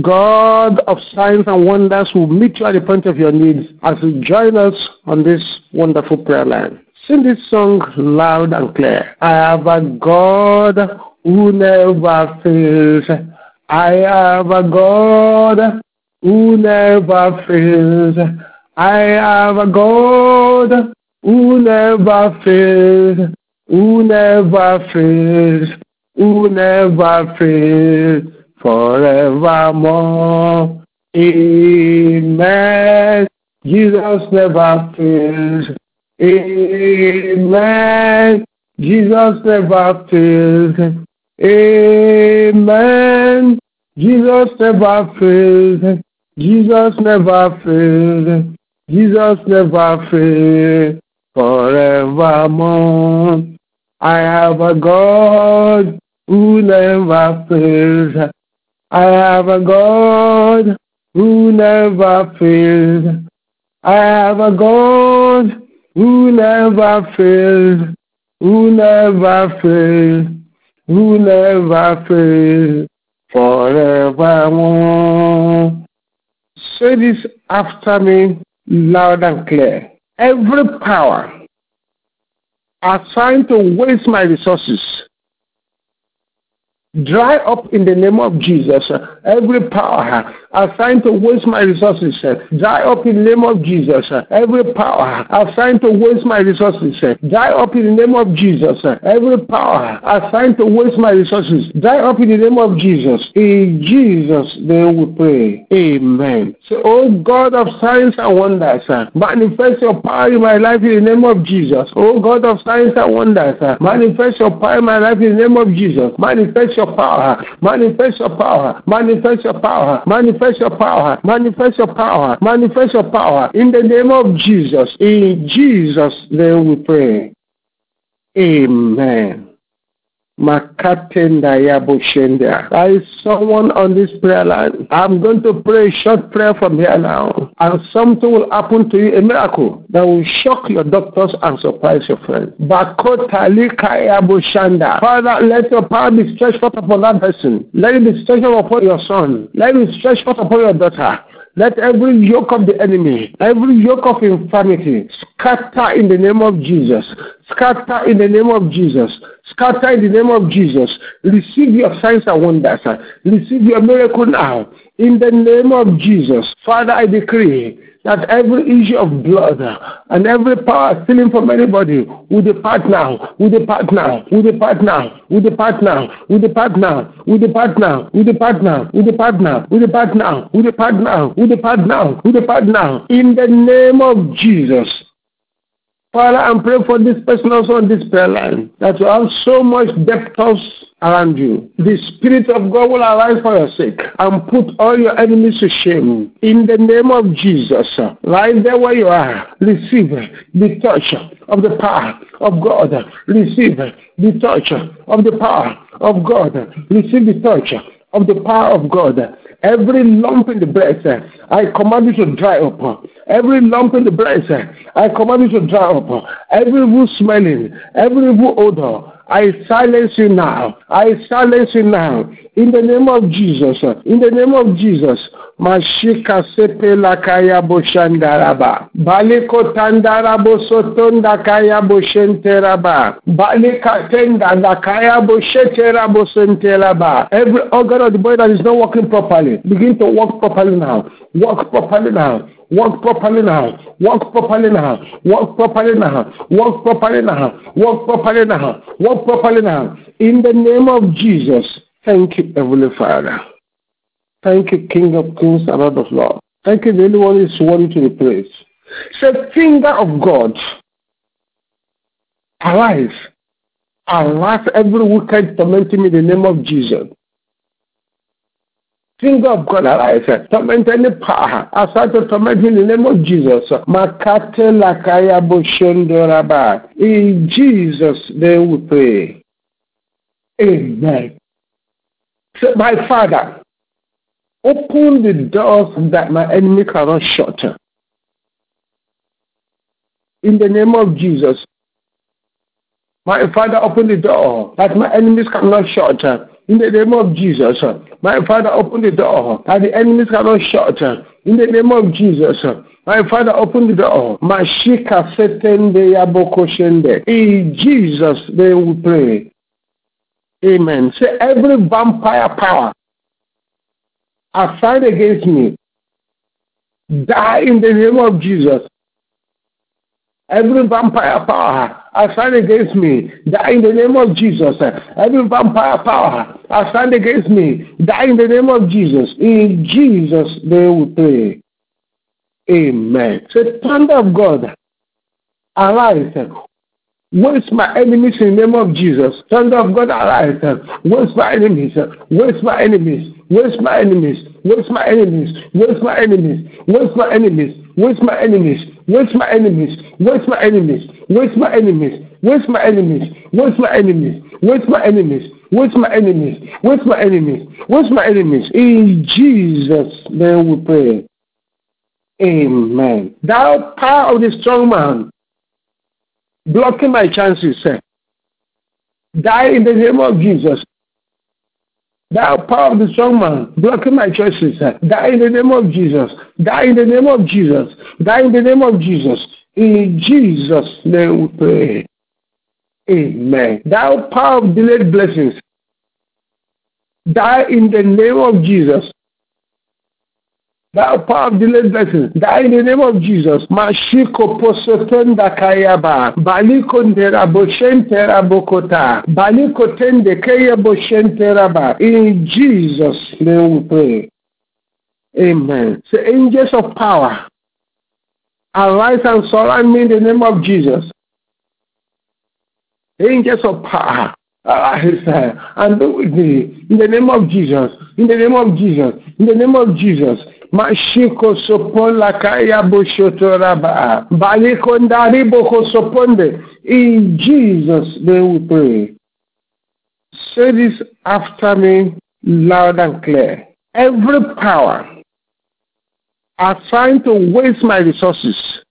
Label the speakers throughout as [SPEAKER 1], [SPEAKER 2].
[SPEAKER 1] God of signs and wonders will meet you at the point of your needs as you join us on this wonderful prayer line. Sing this song loud and clear. I have a God who never fails. I have a God who never fails. I have a God who never fails, who never fails, who never fails forevermore. Amen. Jesus never fails. Amen. Jesus never fails. Amen. Jesus never fails. Jesus never fails. Jesus never fails forevermore. I have a God who never fails. I have a God who never fails. I have a God who never fails, who never fails, who never fails forevermore. Say this after me loud and clear. Every power assigned to waste my resources dry up in the name of Jesus. Every power assigned to waste my resources, dry up in the name of Jesus. Every power assigned to waste my resources, dry up in the name of Jesus. Every power assigned to waste my resources, dry up in the name of Jesus. In Jesus' name we pray. Amen. So, oh God of signs and wonders, manifest your power in my life in the name of Jesus. Oh God of signs and wonders, manifest your power in my life in the name of Jesus. Manifest your power, manifest your power, manifest your power, manifest your power, manifest your power, manifest your power in the name of Jesus. In Jesus' name we pray. Amen. There is someone on this prayer line. I'm going to pray a short prayer from here now. And something will happen to you, a miracle that will shock your doctors and surprise your friends. Father, let your power be stretched forth upon that person. Let it be stretched forth upon your son. Let it be stretched forth upon your daughter. Let every yoke of the enemy, every yoke of infirmity, scatter in the name of Jesus. Scatter in the name of Jesus. Scatter in the name of Jesus. Receive your signs and wonders. Receive your miracle now. In the name of Jesus. Father, I decree that every issue of blood and every power stealing from anybody will depart now, will depart now, will depart now, will depart now, will depart now, will depart now, will depart now, will depart now, will depart now, will depart now, will depart now, will depart now. In the name of Jesus. Father, I'm praying for this person also on this prayer line that you have so much debtors around you. The Spirit of God will arise for your sake and put all your enemies to shame. In the name of Jesus, right there where you are, receive the touch of the power of God. Receive the touch of the power of God. Receive the touch of the power of God. Every lump in the breast, I command you to dry up. Every lump in the breast, eh, I command you to dry up. Every evil smelling, every evil odor, I silence you now. I silence you now. In the name of Jesus. Eh, in the name of Jesus. Mashika sepe lakaya boshandaraba. Baliko tandarabo kaya boshenteraba. Balika tenda lakaya bosheterabo senteraba. Every organ of the body that is not working properly, begin to work properly now. Work properly now. Work properly now. Work properly now. Work properly now. Work properly now. Work properly now. Work properly now. In the name of Jesus. Thank you, Heavenly Father. Thank you, King of Kings and Lord of Lords. Thank you, the only one is worthy to be praised. Say, finger of God, arise. Arise every wicked tormenting me in the name of Jesus. Finger of God arise. Torment any power. Aside to torment me in the name of Jesus. Makate lakaya boshondoraba. In Jesus' name we pray. Amen. Say, my Father, open the doors that my enemy cannot shut. In the name of Jesus. My Father, open the door that my enemies cannot shut. In the name of Jesus. My Father, open the door. And the enemies cannot shut. In the name of Jesus. My Father, open the door. Mashika setende yaboko shende. In Jesus' name we pray. Amen. Say every vampire power assigned against me, die in the name of Jesus. Every vampire power I stand against me, die in the name of Jesus. Every vampire power I stand against me, die in the name of Jesus. In Jesus' name we pray. Amen. Say, thunder of God, arise. Waste my enemies in the name of Jesus. Thunder of God, arise. My enemies. Waste my enemies. Waste my enemies. Waste my enemies. Waste my enemies. Waste my enemies. Waste my enemies. Waste my enemies. Where's my enemies. Where's my enemies. Where's my enemies. Where's my enemies. Where's my enemies. Where's my enemies. Where's my enemies. Waste my enemies. In Jesus' name we pray. Amen. Thou power of the strong man, blocking my chances, say, die in the name of Jesus. Thou power of the strong man, blocking my choices, eh? die in the name of Jesus. Die in the name of Jesus. Die in the name of Jesus. In Jesus' name we pray. Amen. Thou power of delayed blessings, die in the name of Jesus. Thou power of delayed blessings, die in the name of Jesus. Mashiko posotenda kayaba, baliko ndera boshentera bokota, baliko tende kaya boshentera ba. In Jesus' name we pray. Amen. Say, angels of power, arise and surround me in the name of Jesus. Angels of power, arise and do with me in the name of Jesus. In the name of Jesus. In the name of Jesus. Mashiko sopola kaya boshotoraba. Baliko ndari boko soponde. In Jesus' name we pray. Say this after me loud and clear. Every power assigned to waste my resources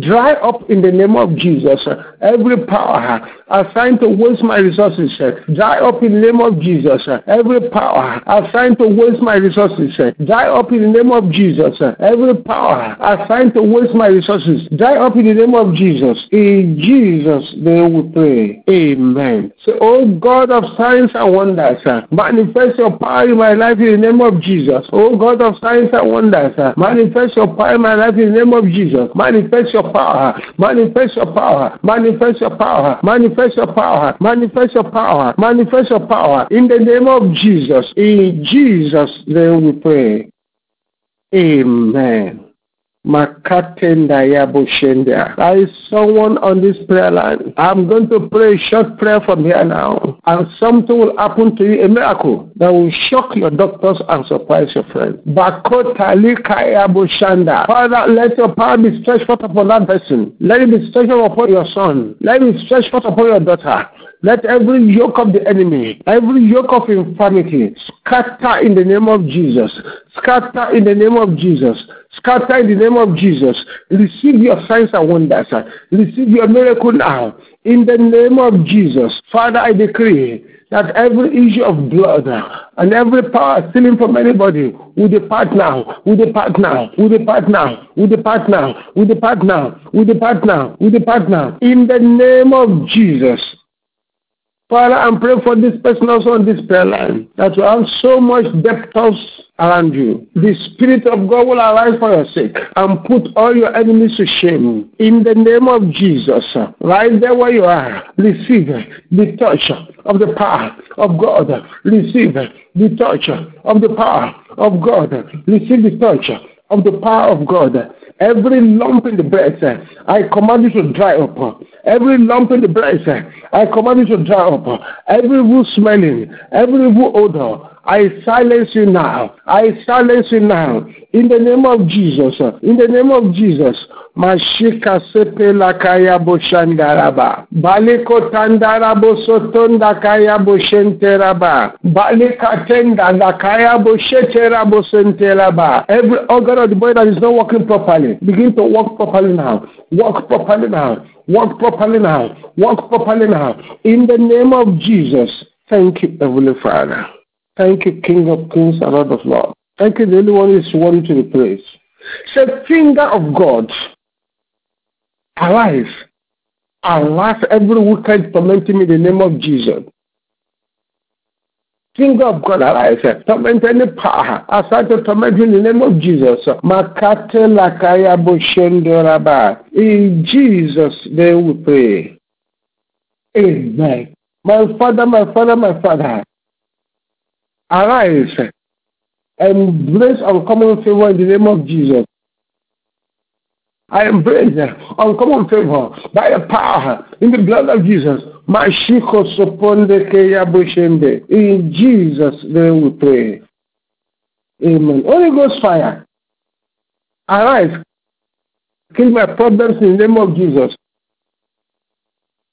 [SPEAKER 1] dry up in the name of Jesus. Every power assigned to waste my resources, dry up in the name of Jesus. Every power assigned to waste my resources, dry up in the name of Jesus. Every power assigned to waste my resources, dry up in the name of Jesus. In Jesus' name we pray. Amen. So, oh God of signs and wonders, manifest your power in my life in the name of Jesus. Oh God of signs and wonders, manifest your power in my life in the name of Jesus. Manifest your power, manifest your power, manifest your power, manifest your power, manifest your power, manifest your power in the name of Jesus. In Jesus' name we pray. Amen. There is someone on this prayer line. I'm going to pray a short prayer from here now. And something will happen to you, a miracle that will shock your doctors and surprise your friends. Father, let your power be stretched forth upon that person. Let it be stretched forth upon your son. Let it be stretched forth upon your daughter. Let every yoke of the enemy, every yoke of infirmity, scatter in the name of Jesus. Scatter in the name of Jesus. Scatter in the name of Jesus. Receive your signs and wonders. Receive your miracle now. In the name of Jesus. Father, I decree that every issue of blood and every power stealing from anybody will depart now, will depart now, will depart now, will depart now, will depart now, will depart now, will depart now. In the name of Jesus. Father, I'm praying for this person also on this prayer line that you have so much debtors around you. The Spirit of God will arise for your sake and put all your enemies to shame. In the name of Jesus, right there where you are, receive the touch of the power of God. Receive the touch of the power of God. Receive the touch of the power of God. Every lump in the breast, I command you to dry up. Every lump in the breast, I command you to dry up. Every evil smelling, every evil odor, I silence you now. I silence you now. In the name of Jesus. In the name of Jesus. Mashika sepe lakaya boshandaraba. Baliko tandarabo sotonda kaya boshenteraba. Balika tenda lakaya bosheterabo senteraba. Every organ of the body that is not working properly, begin to work properly now. Work properly now. Work properly now. Work properly now. In the name of Jesus. Thank you, Heavenly Father. Thank you, King of Kings and Lord of Lords. Thank you, the only one who is worthy to be praised. Say, finger of God, arise. Arise every wicked tormenting me in the name of Jesus. Finger of God, arise. Torment any power. I start to torment in the name of Jesus. Makate lakaya boshendoraba. In Jesus' name we pray. Amen. My Father, my Father, my Father, arise and embrace uncommon favor in the name of Jesus. I embrace uncommon favor by the power in the blood of Jesus. In Jesus' name we pray. Amen. Holy Ghost fire. Arise. Kill my problems in the name of Jesus.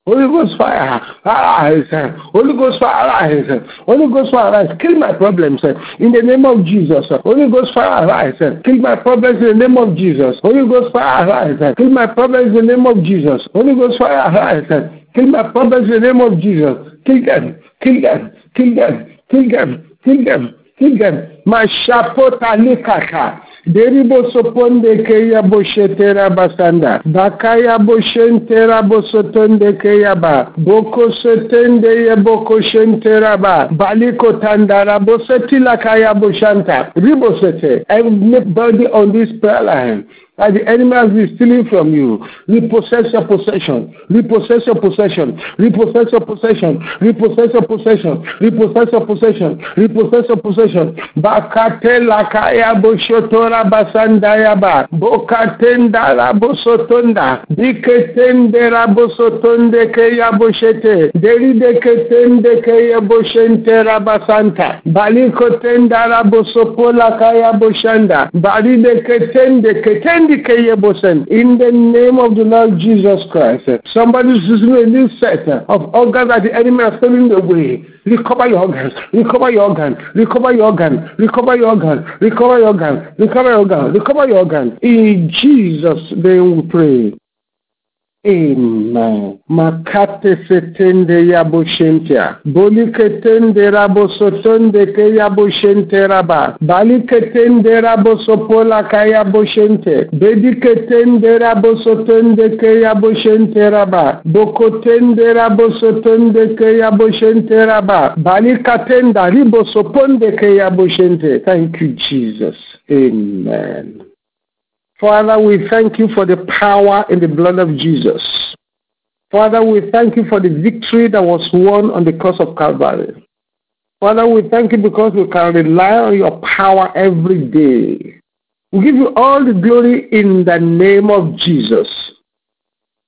[SPEAKER 1] Holy Ghost fire, arise. Holy Ghost fire, arise. Holy Ghost fire, arise. Kill my problems in the name of Jesus. Holy Ghost fire, arise. Kill my problems in the name of Jesus. Holy Ghost fire, arise. Kill my problems in the name of Jesus. Holy Ghost fire, arise. Kill my problems in the name of Jesus. Kill them, kill them, kill them, kill them, kill them, kill them. My shapota likaka. Deribo soponde keya boshetera basanda. Bakaya boshentera bosotonde keya ba. Boko setende ye boko shentera ba. Baliko tandara bosetila kaya boshanta. Ribosete. Everybody on this prayer line that the enemy has been stealing from you. Repossess your possession. Repossess your possession. Repossess your possession. Repossess your possession. Repossess your possession. Repossess your possession. Bakate lakaya boshotora basandaya ba. Bokatenda la bosotonda. Diketende la bosotonde keya boshete. Deride ketende keya boshente rabasanta. Baliko tenda la bosopola kaya boshanda. Baride ketende ketende in the name of the Lord Jesus Christ. Eh, somebody is a new set eh, of organs that the enemy has stolen away. Recover your organs, recover your organ, recover your organ, recover your organ, recover your organ, recover your organ, recover your. In Jesus' name we pray. Amen. Makate setende yabo shentia. Boli ketende rabo sotonde ke yabo shente raba. Bali ketende rabo sopola ka yabo shente. Bedi ketende rabo sotonde ke yabo shente raba. Boko tende rabo sotonde ke yabo shente raba. Bali katenda ribo soponde ke yabo shente. Thank you, Jesus. Amen. Father, we thank you for the power in the blood of Jesus. Father, we thank you for the victory that was won on the cross of Calvary. Father, we thank you because we can rely on your power every day. We give you all the glory in the name of Jesus.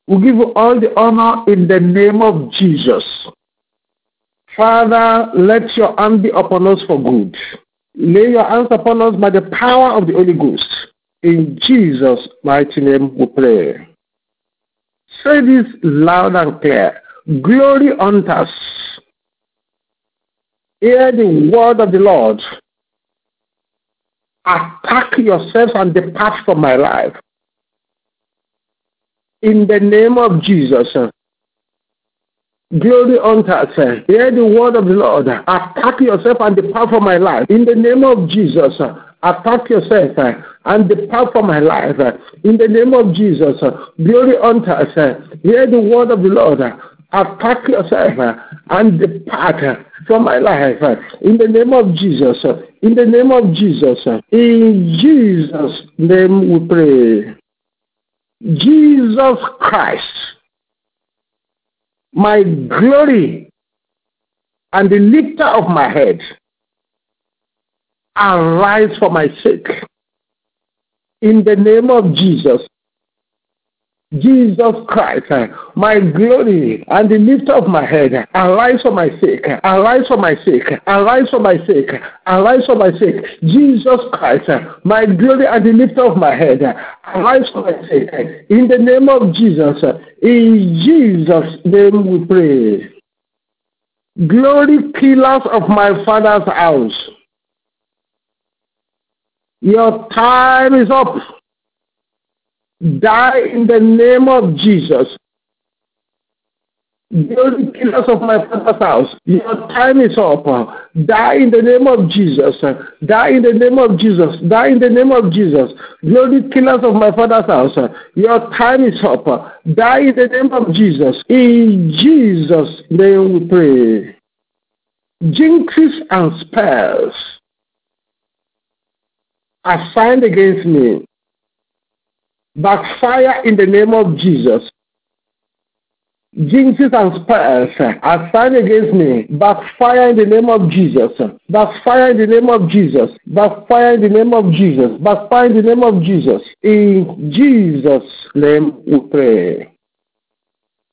[SPEAKER 1] We give you all the honor in the name of Jesus. Father, let your hand be upon us for good. Lay your hands upon us by the power of the Holy Ghost. In Jesus' mighty name we pray. Say this loud and clear. Glory unto us. Hear the word of the Lord. Attack yourself and depart from my life. In the name of Jesus. Glory unto us. Hear the word of the Lord. Attack yourself and depart from my life. In the name of Jesus. Attack yourself and depart from my life. In the name of Jesus. Glory unto us. Hear the word of the Lord. Attack yourself and depart from my life. In the name of Jesus. In the name of Jesus. In Jesus' name we pray. Jesus Christ my glory and the lifter of my head, arise for my sake. In the name of Jesus, Jesus Christ, eh, my glory and the lift of my head, eh, arise for my sake, eh, arise for my sake, arise for my sake, arise for my sake. Jesus Christ, my glory and the lift of my head, arise for my sake. In the name of Jesus, in Jesus' name we pray. Glory pillars of my father's house. Your time is up die in the name of Jesus. Glory killers of my father's house, your time is up. Die in the name of Jesus. Die in the name of Jesus. Die in the name of Jesus. Glory killers of my father's house, your time is up. Die in the name of Jesus. In Jesus' name we pray. Jinxes and spells assigned against me backfire in the name of Jesus. Jinxes and spells assigned against me backfire in the name of Jesus. Backfire in the name of Jesus. Backfire in the name of Jesus. Backfire in the name of Jesus. In Jesus' name we pray.